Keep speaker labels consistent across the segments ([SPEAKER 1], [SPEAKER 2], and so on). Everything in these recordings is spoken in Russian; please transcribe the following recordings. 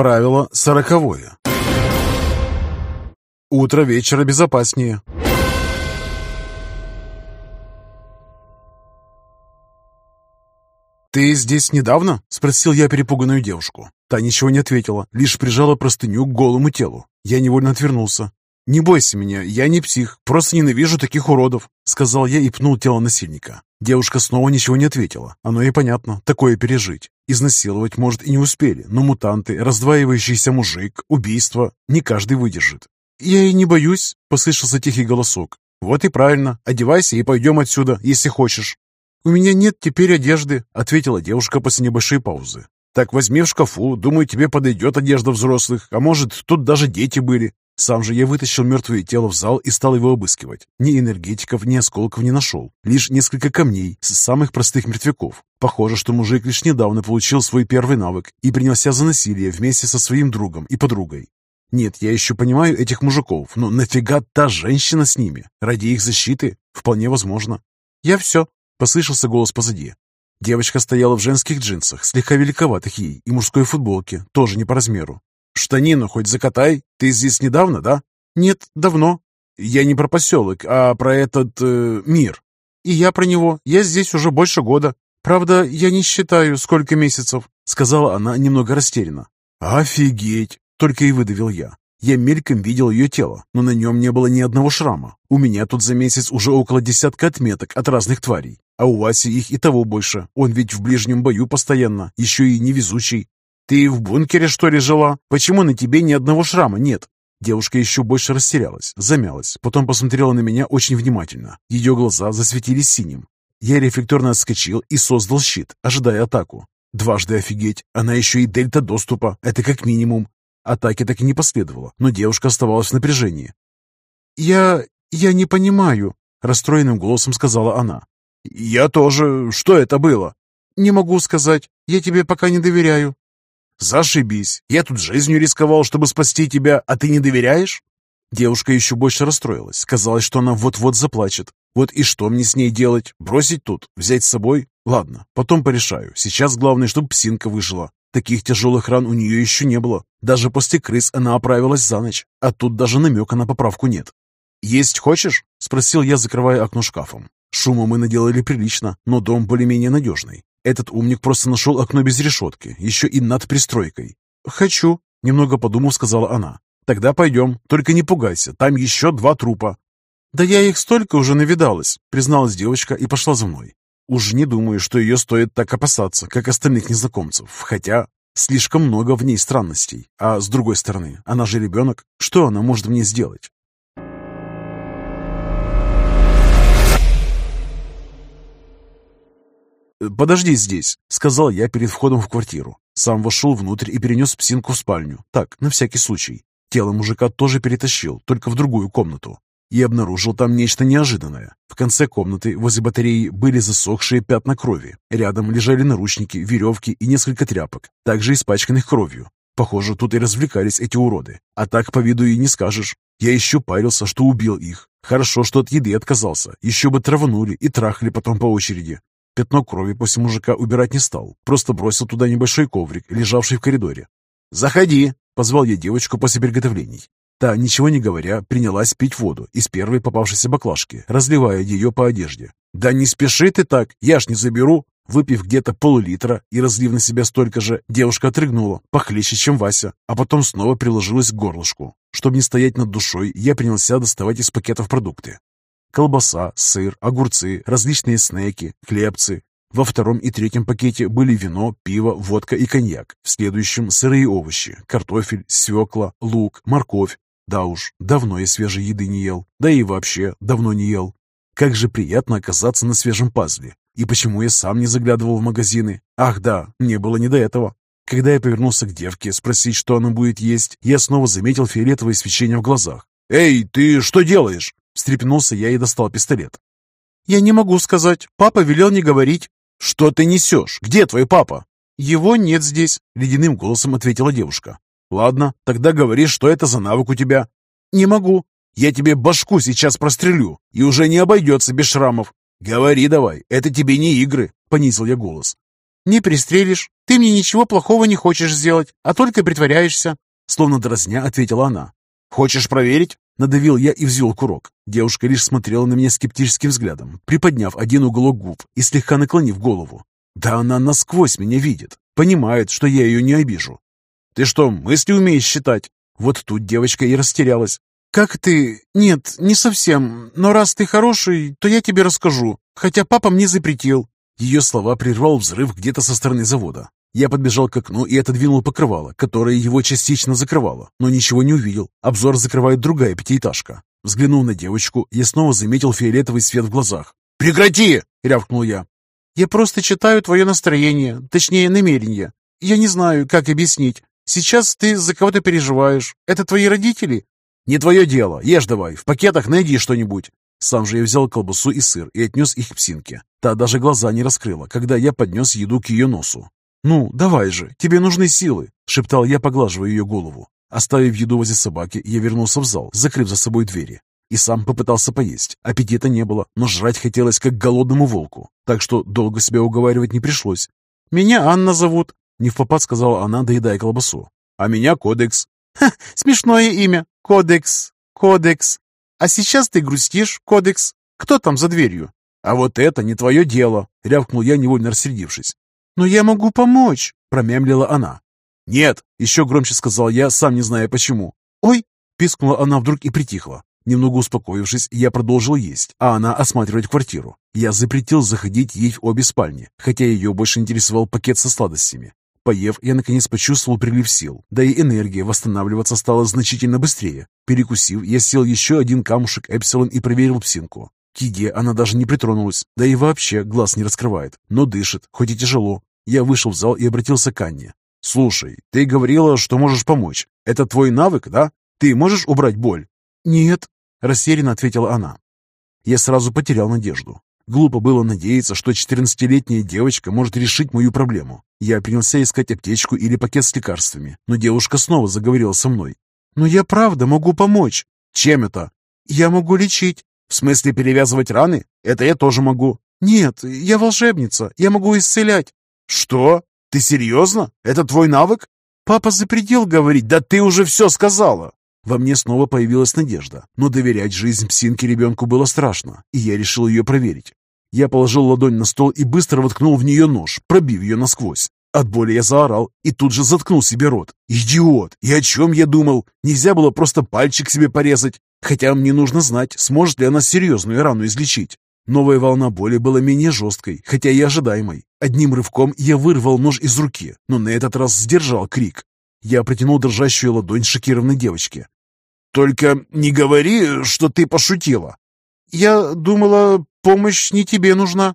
[SPEAKER 1] Правило сороковое. Утро вечера безопаснее. «Ты здесь недавно?» — спросил я перепуганную девушку. Та ничего не ответила, лишь прижала простыню к голому телу. Я невольно отвернулся. «Не бойся меня, я не псих, просто ненавижу таких уродов», — сказал я и пнул тело насильника. Девушка снова ничего не ответила. Оно и понятно, такое пережить. Изнасиловать, может, и не успели, но мутанты, раздваивающийся мужик, убийство — не каждый выдержит. «Я и не боюсь», — послышался тихий голосок. «Вот и правильно. Одевайся и пойдем отсюда, если хочешь». «У меня нет теперь одежды», — ответила девушка после небольшой паузы. «Так возьми в шкафу. Думаю, тебе подойдет одежда взрослых. А может, тут даже дети были. Сам же я вытащил мертвое тело в зал и стал его обыскивать. Ни энергетиков, ни осколков не нашел. Лишь несколько камней с самых простых мертвяков. Похоже, что мужик лишь недавно получил свой первый навык и принялся за насилие вместе со своим другом и подругой. Нет, я еще понимаю этих мужиков, но нафига та женщина с ними? Ради их защиты? Вполне возможно. Я все, послышался голос позади. Девочка стояла в женских джинсах, слегка великоватых ей, и мужской футболке, тоже не по размеру. «Штанину хоть закатай. Ты здесь недавно, да?» «Нет, давно. Я не про поселок, а про этот э, мир. И я про него. Я здесь уже больше года. Правда, я не считаю, сколько месяцев», — сказала она немного растерянно. «Офигеть!» — только и выдавил я. Я мельком видел ее тело, но на нем не было ни одного шрама. У меня тут за месяц уже около десятка отметок от разных тварей. А у Васи их и того больше. Он ведь в ближнем бою постоянно, еще и невезучий. «Ты в бункере, что ли, жила? Почему на тебе ни одного шрама нет?» Девушка еще больше растерялась, замялась, потом посмотрела на меня очень внимательно. Ее глаза засветились синим. Я рефлекторно отскочил и создал щит, ожидая атаку. Дважды офигеть, она еще и дельта доступа, это как минимум. Атаки так и не последовало, но девушка оставалась в напряжении. «Я... я не понимаю», — расстроенным голосом сказала она. «Я тоже. Что это было?» «Не могу сказать. Я тебе пока не доверяю. «Зашибись! Я тут жизнью рисковал, чтобы спасти тебя, а ты не доверяешь?» Девушка еще больше расстроилась. Казалось, что она вот-вот заплачет. Вот и что мне с ней делать? Бросить тут? Взять с собой? Ладно, потом порешаю. Сейчас главное, чтобы псинка выжила. Таких тяжелых ран у нее еще не было. Даже после крыс она оправилась за ночь, а тут даже намека на поправку нет. «Есть хочешь?» — спросил я, закрывая окно шкафом. Шума мы наделали прилично, но дом более-менее надежный. Этот умник просто нашел окно без решетки, еще и над пристройкой. «Хочу», — немного подумав, сказала она. «Тогда пойдем, только не пугайся, там еще два трупа». «Да я их столько уже навидалась», — призналась девочка и пошла за мной. Уж не думаю, что ее стоит так опасаться, как остальных незнакомцев, хотя слишком много в ней странностей. А с другой стороны, она же ребенок, что она может мне сделать? «Подожди здесь», — сказал я перед входом в квартиру. Сам вошел внутрь и перенес псинку в спальню. Так, на всякий случай. Тело мужика тоже перетащил, только в другую комнату. И обнаружил там нечто неожиданное. В конце комнаты возле батареи были засохшие пятна крови. Рядом лежали наручники, веревки и несколько тряпок, также испачканных кровью. Похоже, тут и развлекались эти уроды. А так по виду и не скажешь. Я еще парился, что убил их. Хорошо, что от еды отказался. Еще бы траванули и трахали потом по очереди. Пятно крови после мужика убирать не стал, просто бросил туда небольшой коврик, лежавший в коридоре. «Заходи!» — позвал я девочку после приготовлений. Та, ничего не говоря, принялась пить воду из первой попавшейся баклажки, разливая ее по одежде. «Да не спеши ты так, я ж не заберу!» Выпив где-то пол-литра и разлив на себя столько же, девушка отрыгнула, похлеще, чем Вася, а потом снова приложилась к горлышку. Чтобы не стоять над душой, я принялся доставать из пакетов продукты. Колбаса, сыр, огурцы, различные снеки, хлебцы. Во втором и третьем пакете были вино, пиво, водка и коньяк. В следующем сырые овощи, картофель, свекла, лук, морковь. Да уж, давно я свежей еды не ел. Да и вообще, давно не ел. Как же приятно оказаться на свежем пазле. И почему я сам не заглядывал в магазины? Ах да, мне было не до этого. Когда я повернулся к девке спросить, что она будет есть, я снова заметил фиолетовое свечение в глазах. «Эй, ты что делаешь?» Встрепенулся я и достал пистолет. «Я не могу сказать. Папа велел не говорить». «Что ты несешь? Где твой папа?» «Его нет здесь», — ледяным голосом ответила девушка. «Ладно, тогда говори, что это за навык у тебя». «Не могу». «Я тебе башку сейчас прострелю, и уже не обойдется без шрамов». «Говори давай, это тебе не игры», — понизил я голос. Не пристрелишь. Ты мне ничего плохого не хочешь сделать, а только притворяешься. Словно дразня, ответила она. Хочешь проверить? Надавил я и взвел курок. Девушка лишь смотрела на меня скептическим взглядом, приподняв один уголок губ и слегка наклонив голову. Да она насквозь меня видит, понимает, что я ее не обижу. Ты что, мысли умеешь считать? Вот тут девочка и растерялась. «Как ты? Нет, не совсем. Но раз ты хороший, то я тебе расскажу. Хотя папа мне запретил». Ее слова прервал взрыв где-то со стороны завода. Я подбежал к окну и отодвинул покрывало, которое его частично закрывало, но ничего не увидел. Обзор закрывает другая пятиэтажка. Взглянув на девочку, я снова заметил фиолетовый свет в глазах. «Прекрати!» — рявкнул я. «Я просто читаю твое настроение, точнее, намерение. Я не знаю, как объяснить. Сейчас ты за кого-то переживаешь. Это твои родители? «Не твое дело. Ешь давай. В пакетах найди что-нибудь». Сам же я взял колбасу и сыр и отнес их к псинке. Та даже глаза не раскрыла, когда я поднес еду к ее носу. «Ну, давай же, тебе нужны силы», — шептал я, поглаживая ее голову. Оставив еду возле собаки, я вернулся в зал, закрыв за собой двери. И сам попытался поесть. Аппетита не было, но жрать хотелось, как голодному волку. Так что долго себя уговаривать не пришлось. «Меня Анна зовут», — не в попад сказала она, доедая колбасу. «А меня Кодекс». «Ха, смешное имя. Кодекс, кодекс. А сейчас ты грустишь, кодекс. Кто там за дверью? А вот это не твое дело, рявкнул я, невольно рассердившись. Но я могу помочь, промямлила она. Нет, еще громче сказал я, сам не зная почему. Ой, пискнула она вдруг и притихла. Немного успокоившись, я продолжил есть, а она осматривать квартиру. Я запретил заходить ей в обе спальни, хотя ее больше интересовал пакет со сладостями. Поев, я наконец почувствовал прилив сил, да и энергия восстанавливаться стала значительно быстрее. Перекусив, я сел еще один камушек Эпсилон и проверил псинку. К еде она даже не притронулась, да и вообще глаз не раскрывает, но дышит, хоть и тяжело. Я вышел в зал и обратился к Анне. «Слушай, ты говорила, что можешь помочь. Это твой навык, да? Ты можешь убрать боль?» «Нет», — растерянно ответила она. Я сразу потерял надежду. Глупо было надеяться, что 14-летняя девочка может решить мою проблему. Я принялся искать аптечку или пакет с лекарствами, но девушка снова заговорила со мной. «Но я правда могу помочь». «Чем это?» «Я могу лечить». «В смысле перевязывать раны? Это я тоже могу». «Нет, я волшебница, я могу исцелять». «Что? Ты серьезно? Это твой навык?» «Папа запретил говорить, да ты уже все сказала». Во мне снова появилась надежда, но доверять жизнь псинке ребенку было страшно, и я решил ее проверить. Я положил ладонь на стол и быстро воткнул в нее нож, пробив ее насквозь. От боли я заорал и тут же заткнул себе рот. «Идиот! И о чем я думал? Нельзя было просто пальчик себе порезать. Хотя мне нужно знать, сможет ли она серьезную рану излечить. Новая волна боли была менее жесткой, хотя и ожидаемой. Одним рывком я вырвал нож из руки, но на этот раз сдержал крик. Я протянул дрожащую ладонь шокированной девочке. «Только не говори, что ты пошутила!» «Я думала, помощь не тебе нужна».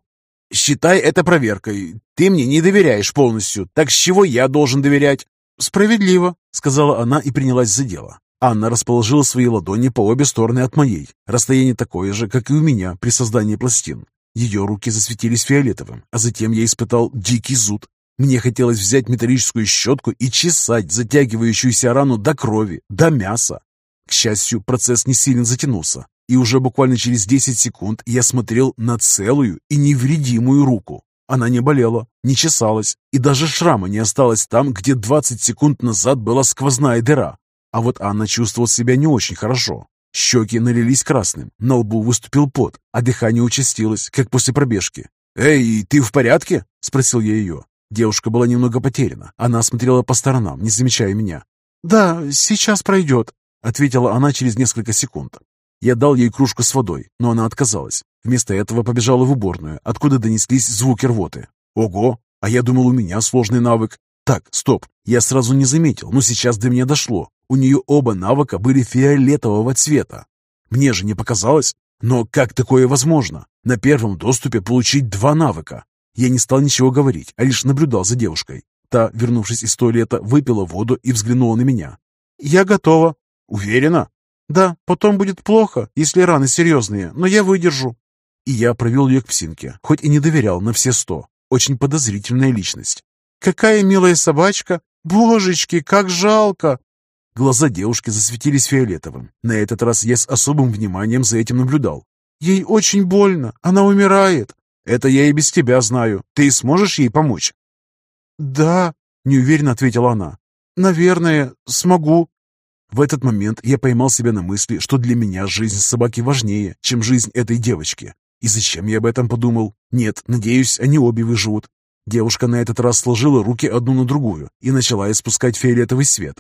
[SPEAKER 1] «Считай это проверкой. Ты мне не доверяешь полностью, так с чего я должен доверять?» «Справедливо», — сказала она и принялась за дело. Анна расположила свои ладони по обе стороны от моей. Расстояние такое же, как и у меня при создании пластин. Ее руки засветились фиолетовым, а затем я испытал дикий зуд. Мне хотелось взять металлическую щетку и чесать затягивающуюся рану до крови, до мяса. К счастью, процесс не сильно затянулся, и уже буквально через 10 секунд я смотрел на целую и невредимую руку. Она не болела, не чесалась, и даже шрама не осталось там, где 20 секунд назад была сквозная дыра. А вот Анна чувствовала себя не очень хорошо. Щеки налились красным, на лбу выступил пот, а дыхание участилось, как после пробежки. «Эй, ты в порядке?» – спросил я ее. Девушка была немного потеряна. Она смотрела по сторонам, не замечая меня. «Да, сейчас пройдет», — ответила она через несколько секунд. Я дал ей кружку с водой, но она отказалась. Вместо этого побежала в уборную, откуда донеслись звуки рвоты. Ого, а я думал, у меня сложный навык. Так, стоп, я сразу не заметил, но сейчас до меня дошло. У нее оба навыка были фиолетового цвета. Мне же не показалось. Но как такое возможно? На первом доступе получить два навыка. Я не стал ничего говорить, а лишь наблюдал за девушкой. Та, вернувшись из туалета, выпила воду и взглянула на меня. «Я готова». «Уверена?» «Да, потом будет плохо, если раны серьезные, но я выдержу». И я провел ее к псинке, хоть и не доверял на все сто. Очень подозрительная личность. «Какая милая собачка! Божечки, как жалко!» Глаза девушки засветились фиолетовым. На этот раз я с особым вниманием за этим наблюдал. «Ей очень больно, она умирает!» «Это я и без тебя знаю. Ты сможешь ей помочь?» «Да», — неуверенно ответила она. «Наверное, смогу». В этот момент я поймал себя на мысли, что для меня жизнь собаки важнее, чем жизнь этой девочки. И зачем я об этом подумал? Нет, надеюсь, они обе выживут. Девушка на этот раз сложила руки одну на другую и начала испускать фиолетовый свет.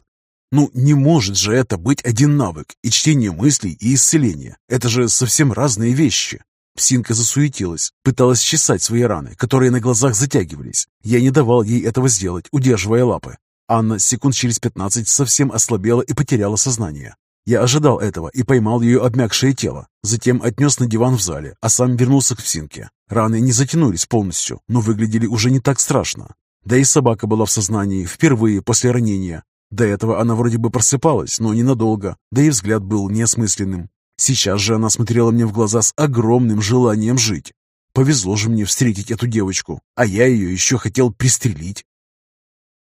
[SPEAKER 1] Ну, не может же это быть один навык, и чтение мыслей, и исцеление. Это же совсем разные вещи. Псинка засуетилась, пыталась чесать свои раны, которые на глазах затягивались. Я не давал ей этого сделать, удерживая лапы. Анна секунд через пятнадцать совсем ослабела и потеряла сознание. Я ожидал этого и поймал ее обмякшее тело. Затем отнес на диван в зале, а сам вернулся к псинке. Раны не затянулись полностью, но выглядели уже не так страшно. Да и собака была в сознании впервые после ранения. До этого она вроде бы просыпалась, но ненадолго, да и взгляд был неосмысленным. Сейчас же она смотрела мне в глаза с огромным желанием жить. Повезло же мне встретить эту девочку, а я ее еще хотел пристрелить.